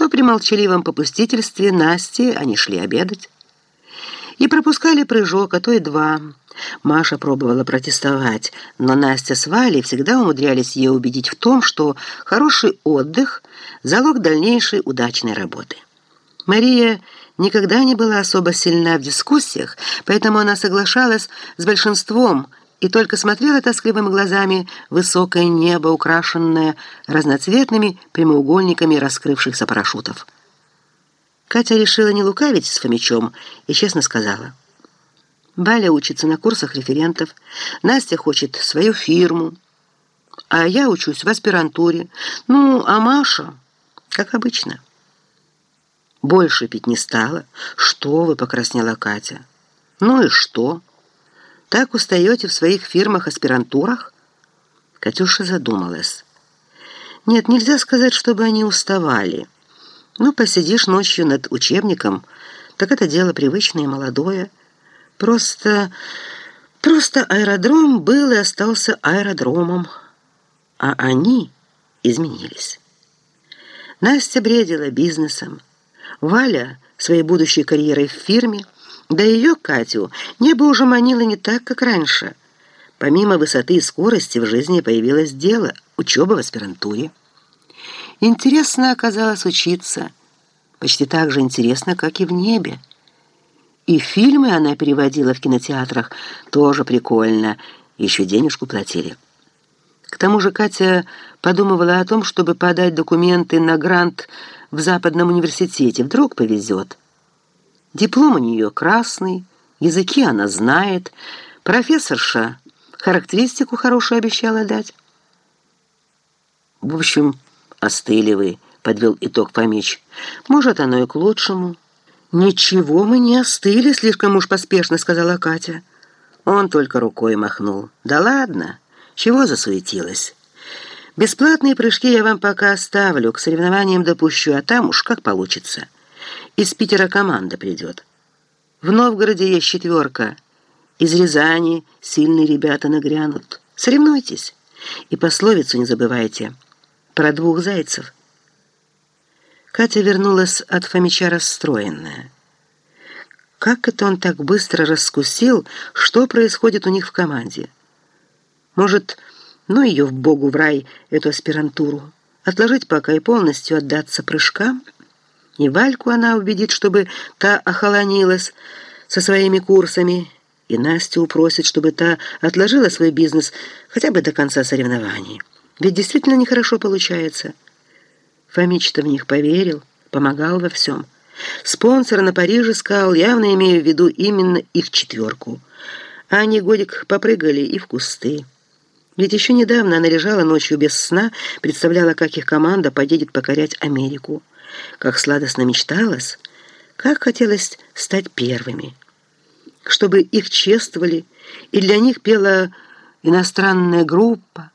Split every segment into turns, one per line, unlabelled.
то при молчаливом попустительстве Насти они шли обедать. И пропускали прыжок, а то и два. Маша пробовала протестовать, но Настя с Валей всегда умудрялись ее убедить в том, что хороший отдых – залог дальнейшей удачной работы. Мария никогда не была особо сильна в дискуссиях, поэтому она соглашалась с большинством и только смотрела тоскливыми глазами высокое небо, украшенное разноцветными прямоугольниками раскрывшихся парашютов. Катя решила не лукавить с Фомичом и честно сказала. Валя учится на курсах референтов, Настя хочет свою фирму, а я учусь в аспирантуре. Ну, а Маша, как обычно. Больше пить не стала. Что вы, покраснела Катя. Ну и что? Так устаете в своих фирмах-аспирантурах? Катюша задумалась. Нет, нельзя сказать, чтобы они уставали. Ну, посидишь ночью над учебником, так это дело привычное и молодое. Просто... просто аэродром был и остался аэродромом. А они изменились. Настя бредила бизнесом. Валя своей будущей карьерой в фирме, да ее, Катю, небо уже манило не так, как раньше. Помимо высоты и скорости в жизни появилось дело – учеба в аспирантуре. Интересно оказалось учиться. Почти так же интересно, как и в небе. И фильмы она переводила в кинотеатрах. Тоже прикольно. Еще денежку платили. К тому же Катя подумывала о том, чтобы подать документы на грант в Западном университете. Вдруг повезет. Диплом у нее красный, языки она знает. Профессорша характеристику хорошую обещала дать. В общем, остыли вы, подвел итог Фомич. Может, оно и к лучшему. «Ничего мы не остыли, слишком уж поспешно», — сказала Катя. Он только рукой махнул. «Да ладно, чего засуетилась? Бесплатные прыжки я вам пока оставлю, к соревнованиям допущу, а там уж как получится». Из Питера команда придет. В Новгороде есть четверка. Из Рязани сильные ребята нагрянут. Соревнуйтесь. И пословицу не забывайте. Про двух зайцев. Катя вернулась от Фомича расстроенная. Как это он так быстро раскусил, что происходит у них в команде? Может, ну ее в богу в рай, эту аспирантуру, отложить пока и полностью отдаться прыжкам – и Вальку она убедит, чтобы та охолонилась со своими курсами, и Настю упросит, чтобы та отложила свой бизнес хотя бы до конца соревнований. Ведь действительно нехорошо получается. Фомич-то в них поверил, помогал во всем. Спонсор на Париж искал, явно имея в виду именно их четверку. А они годик попрыгали и в кусты. Ведь еще недавно она лежала ночью без сна, представляла, как их команда поедет покорять Америку как сладостно мечталось, как хотелось стать первыми, чтобы их чествовали, и для них пела иностранная группа.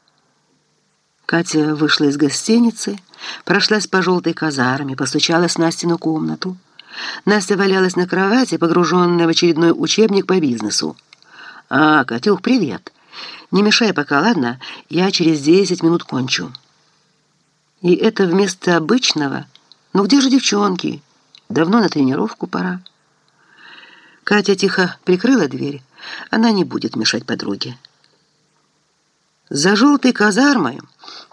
Катя вышла из гостиницы, прошлась по желтой казарме, постучалась в Настину комнату. Настя валялась на кровати, погруженная в очередной учебник по бизнесу. «А, Катюх, привет! Не мешай пока, ладно? Я через десять минут кончу». И это вместо обычного «Ну где же девчонки? Давно на тренировку пора». Катя тихо прикрыла дверь. Она не будет мешать подруге. За желтой казармой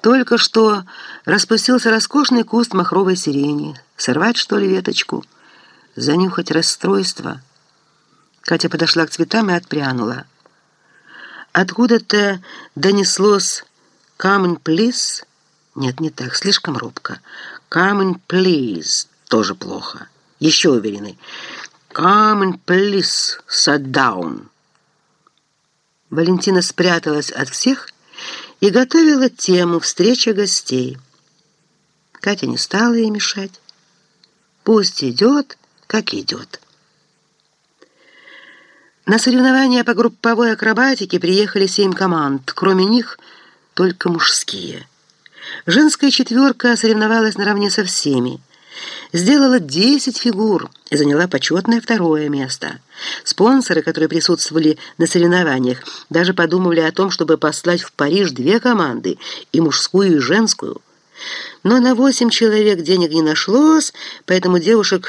только что распустился роскошный куст махровой сирени. Сорвать, что ли, веточку? Занюхать расстройство? Катя подошла к цветам и отпрянула. Откуда-то донеслось «Come please». Нет, не так, слишком робко. «Come in, please» тоже плохо. Еще уверенный. «Come in, please, sit down». Валентина спряталась от всех и готовила тему встречи гостей. Катя не стала ей мешать. Пусть идет, как идет. На соревнования по групповой акробатике приехали семь команд. Кроме них только мужские – Женская четверка соревновалась наравне со всеми. Сделала 10 фигур и заняла почетное второе место. Спонсоры, которые присутствовали на соревнованиях, даже подумывали о том, чтобы послать в Париж две команды, и мужскую, и женскую. Но на восемь человек денег не нашлось, поэтому девушек